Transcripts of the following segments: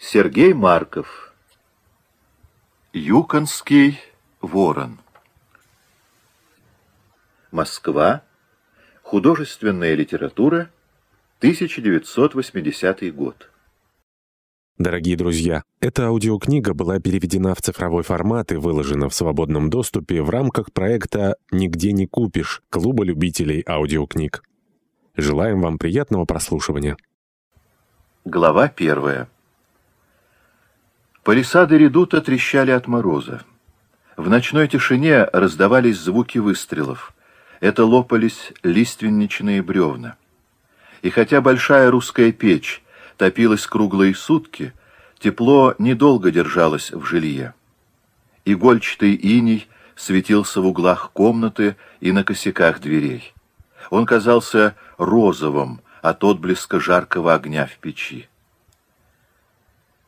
Сергей Марков Юконский ворон Москва. Художественная литература. 1980 год. Дорогие друзья, эта аудиокнига была переведена в цифровой формат и выложена в свободном доступе в рамках проекта «Нигде не купишь» Клуба любителей аудиокниг. Желаем вам приятного прослушивания. Глава первая. Палисады редута трещали от мороза. В ночной тишине раздавались звуки выстрелов. Это лопались лиственничные бревна. И хотя большая русская печь топилась круглые сутки, тепло недолго держалось в жилье. Игольчатый иней светился в углах комнаты и на косяках дверей. Он казался розовым от отблеска жаркого огня в печи.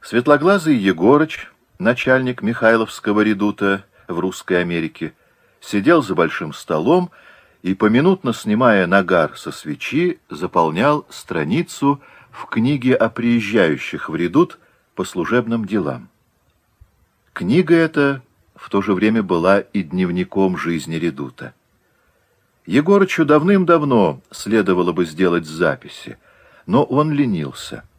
Светлоглазый Егорыч, начальник Михайловского редута в Русской Америке, сидел за большим столом и, поминутно снимая нагар со свечи, заполнял страницу в книге о приезжающих в редут по служебным делам. Книга эта в то же время была и дневником жизни редута. Егорычу давным-давно следовало бы сделать записи, но он ленился —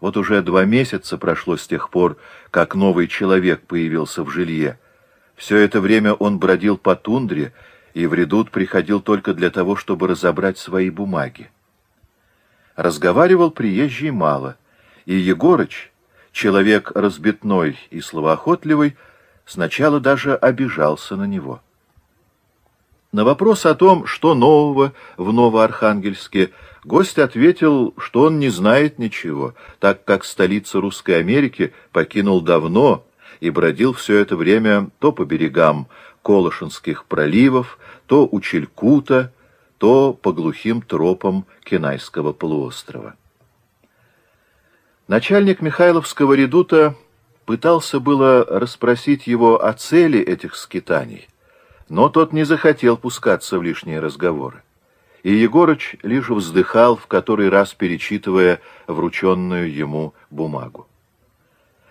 вот уже два месяца прошло с тех пор, как новый человек появился в жилье. Все это время он бродил по тундре и в редут приходил только для того, чтобы разобрать свои бумаги. Разговаривал приезжий мало, и Егорыч, человек разбитной и словоохотливый, сначала даже обижался на него. На вопрос о том, что нового в Новоархангельске, гость ответил, что он не знает ничего, так как столицу Русской Америки покинул давно и бродил все это время то по берегам Колошинских проливов, то у Челькута, то по глухим тропам Кенайского полуострова. Начальник Михайловского редута пытался было расспросить его о цели этих скитаний, но тот не захотел пускаться в лишние разговоры. И Егорыч лишь вздыхал, в который раз перечитывая врученную ему бумагу.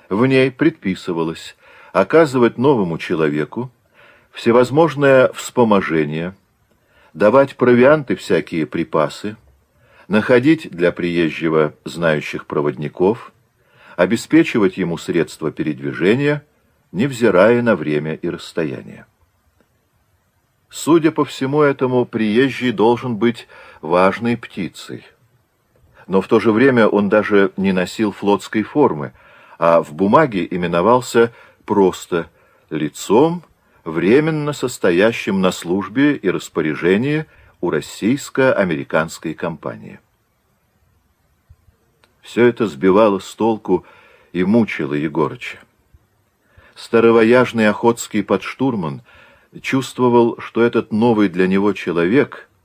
В ней предписывалось оказывать новому человеку всевозможное вспоможение, давать провианты всякие припасы, находить для приезжего знающих проводников, обеспечивать ему средства передвижения, невзирая на время и расстояние. Судя по всему этому, приезжий должен быть важной птицей. Но в то же время он даже не носил флотской формы, а в бумаге именовался просто лицом, временно состоящим на службе и распоряжении у российско-американской компании. Все это сбивало с толку и мучило Егорыча. Старовояжный охотский подштурман — чувствовал, что этот новый для него человек —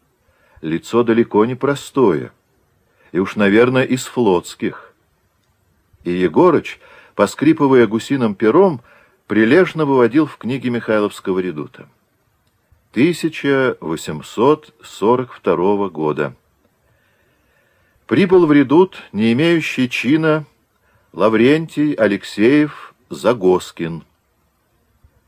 лицо далеко не простое, и уж, наверное, из флотских. И Егорыч, поскрипывая гусиным пером, прилежно выводил в книге Михайловского редута. 1842 года. Прибыл в редут, не имеющий чина, Лаврентий Алексеев Загоскин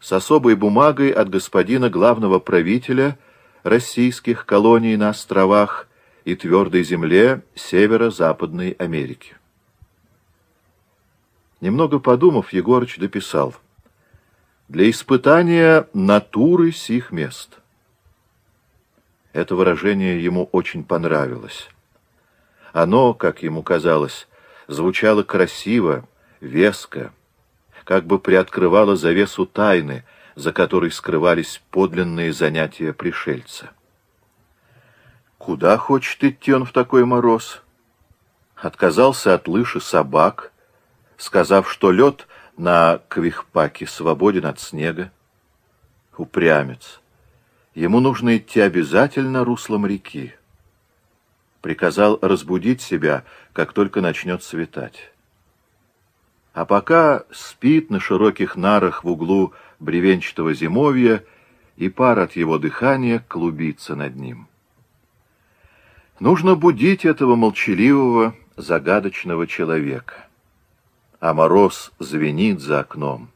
с особой бумагой от господина главного правителя российских колоний на островах и твердой земле северо-западной Америки. Немного подумав, Егорыч дописал «Для испытания натуры сих мест». Это выражение ему очень понравилось. Оно, как ему казалось, звучало красиво, веско, как бы приоткрывала завесу тайны, за которой скрывались подлинные занятия пришельца. Куда хочет идти он в такой мороз? Отказался от лыжи собак, сказав, что лед на Квихпаке свободен от снега. Упрямец. Ему нужно идти обязательно руслом реки. Приказал разбудить себя, как только начнет светать. А пока спит на широких нарах в углу бревенчатого зимовья, и пар от его дыхания клубится над ним. Нужно будить этого молчаливого, загадочного человека. а мороз звенит за окном.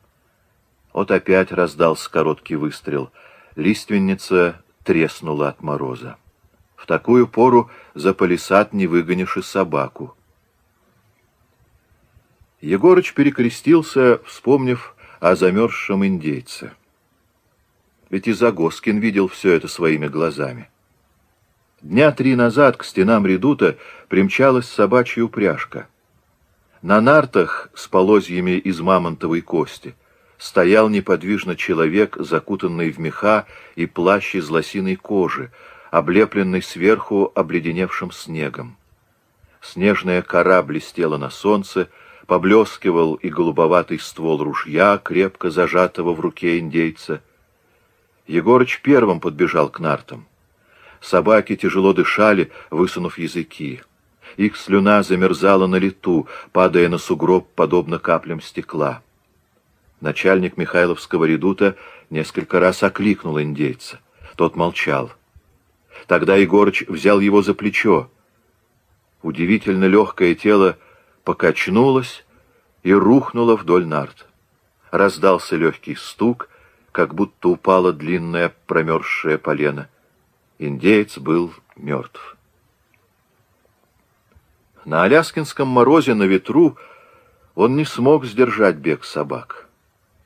Вот опять раздался короткий выстрел. Лиственница треснула от мороза. В такую пору за палисад не выгонишь и собаку. Егорыч перекрестился, вспомнив о замерзшем индейце. Ведь и Загоскин видел все это своими глазами. Дня три назад к стенам редута примчалась собачья упряжка. На нартах с полозьями из мамонтовой кости стоял неподвижно человек, закутанный в меха и плащ из лосиной кожи, облепленный сверху обледеневшим снегом. Снежная кора блестела на солнце, поблескивал и голубоватый ствол ружья, крепко зажатого в руке индейца. Егорыч первым подбежал к нартам. Собаки тяжело дышали, высунув языки. Их слюна замерзала на лету, падая на сугроб, подобно каплям стекла. Начальник Михайловского редута несколько раз окликнул индейца. Тот молчал. Тогда Егорыч взял его за плечо. Удивительно легкое тело покачнулось и рухнуло вдоль нарт. Раздался легкий стук, как будто упало длинное промерзшее полено. Индеец был мертв. На Аляскинском морозе на ветру он не смог сдержать бег собак.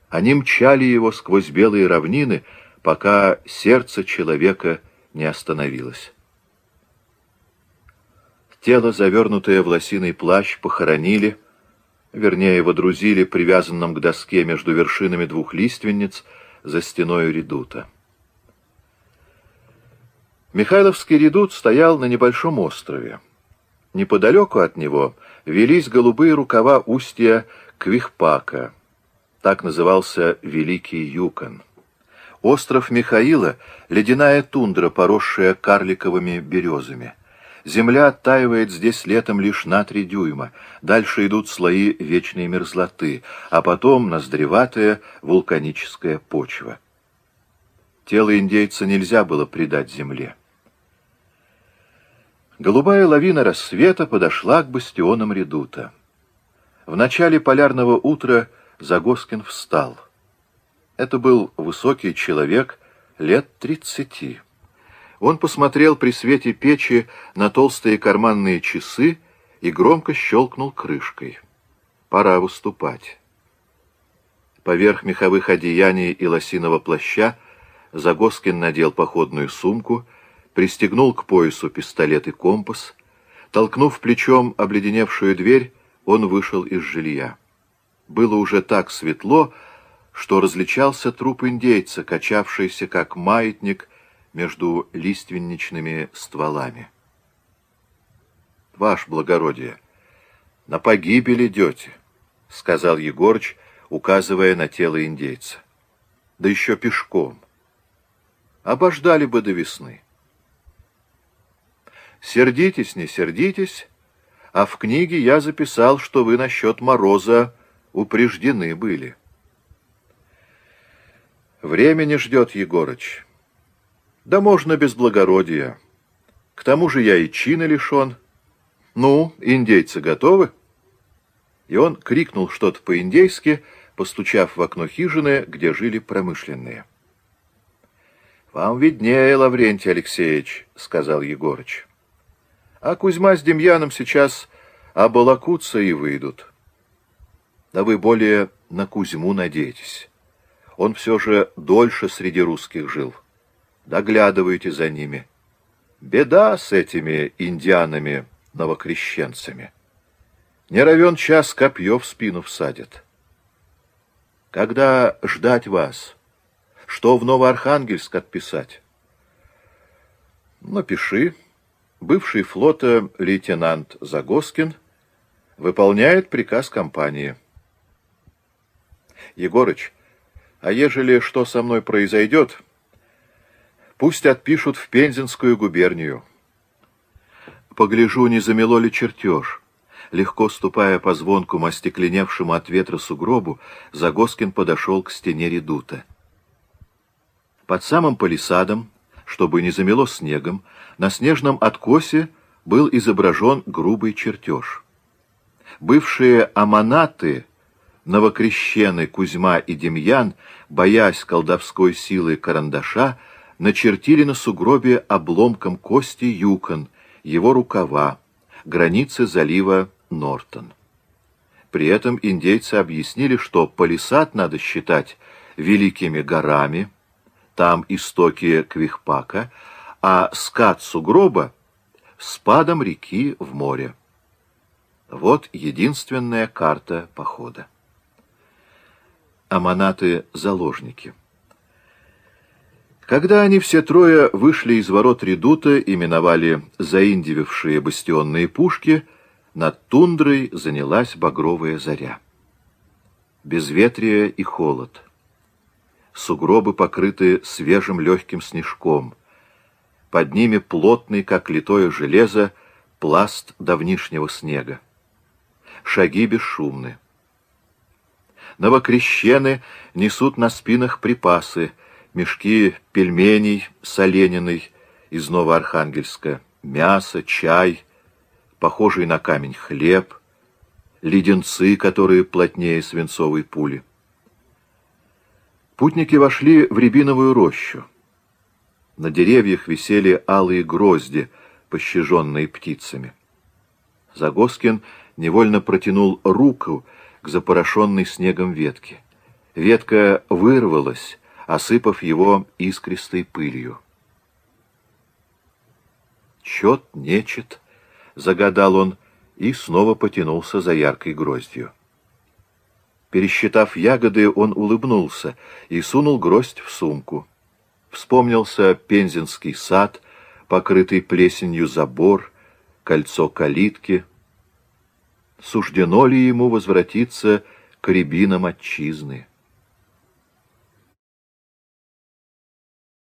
Они мчали его сквозь белые равнины, пока сердце человека не остановилось. Тело, завернутое в лосиный плащ, похоронили, вернее, водрузили привязанным к доске между вершинами двух лиственниц за стеной редута. Михайловский редут стоял на небольшом острове. Неподалеку от него велись голубые рукава устья Квихпака. Так назывался Великий Юкон. Остров Михаила — ледяная тундра, поросшая карликовыми березами. Земля оттаивает здесь летом лишь на три дюйма. Дальше идут слои вечной мерзлоты, а потом ноздреватая вулканическая почва. Тело индейца нельзя было предать земле. Голубая лавина рассвета подошла к бастионам редута. В начале полярного утра Загоскин встал. Это был высокий человек лет тридцати. Он посмотрел при свете печи на толстые карманные часы и громко щелкнул крышкой. Пора выступать. Поверх меховых одеяний и лосиного плаща Загоскин надел походную сумку — пристегнул к поясу пистолет и компас. Толкнув плечом обледеневшую дверь, он вышел из жилья. Было уже так светло, что различался труп индейца, качавшийся как маятник между лиственничными стволами. «Ваше благородие, на погибель идете», — сказал Егорыч, указывая на тело индейца. «Да еще пешком. Обождали бы до весны». Сердитесь, не сердитесь, а в книге я записал, что вы насчет мороза упреждены были. Времени ждет Егорыч. Да можно без благородия. К тому же я и чина лишен. Ну, индейцы готовы? И он крикнул что-то по-индейски, постучав в окно хижины, где жили промышленные. «Вам виднее, Лаврентий Алексеевич», — сказал Егорыч. А Кузьма с Демьяном сейчас оболокутся и выйдут. Да вы более на Кузьму надеетесь. Он все же дольше среди русских жил. Доглядывайте за ними. Беда с этими индианами-новокрещенцами. Не равен час копье в спину всадят. Когда ждать вас? Что в Новоархангельск отписать? Напиши бывший флота лейтенант Загоскин выполняет приказ компании. Егорыч, а ежели что со мной произойдет, пусть отпишут в Пензенскую губернию. Погляжу, не замело ли чертеж. Легко ступая по звонкому остекленевшему от ветра сугробу, Загоскин подошел к стене редута. Под самым палисадом чтобы не замело снегом, на снежном откосе был изображен грубый чертеж. Бывшие аманаты новокрещены Кузьма и Демьян, боясь колдовской силы карандаша, начертили на сугробе обломком кости юкон, его рукава, границы залива Нортон. При этом индейцы объяснили, что палисад надо считать великими горами, там истоки Квихпака, а скат сугроба — спадом реки в море. Вот единственная карта похода. Аманаты-заложники. Когда они все трое вышли из ворот редута и миновали заиндивившие бастионные пушки, над тундрой занялась багровая заря. Безветрие и холод. Сугробы покрыты свежим легким снежком. Под ними плотный, как литое железо, пласт давнишнего снега. Шаги бесшумны. Новокрещены несут на спинах припасы, мешки пельменей с олениной из Новоархангельска, мясо, чай, похожий на камень хлеб, леденцы, которые плотнее свинцовой пули. Путники вошли в рябиновую рощу. На деревьях висели алые грозди, пощаженные птицами. Загоскин невольно протянул руку к запорошенной снегом ветке. Ветка вырвалась, осыпав его искристой пылью. «Чет нечет», — загадал он, и снова потянулся за яркой гроздью. Пересчитав ягоды, он улыбнулся и сунул гроздь в сумку. Вспомнился пензенский сад, покрытый плесенью забор, кольцо калитки — суждено ли ему возвратиться к рябинам отчизны.